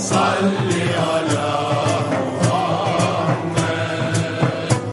صل على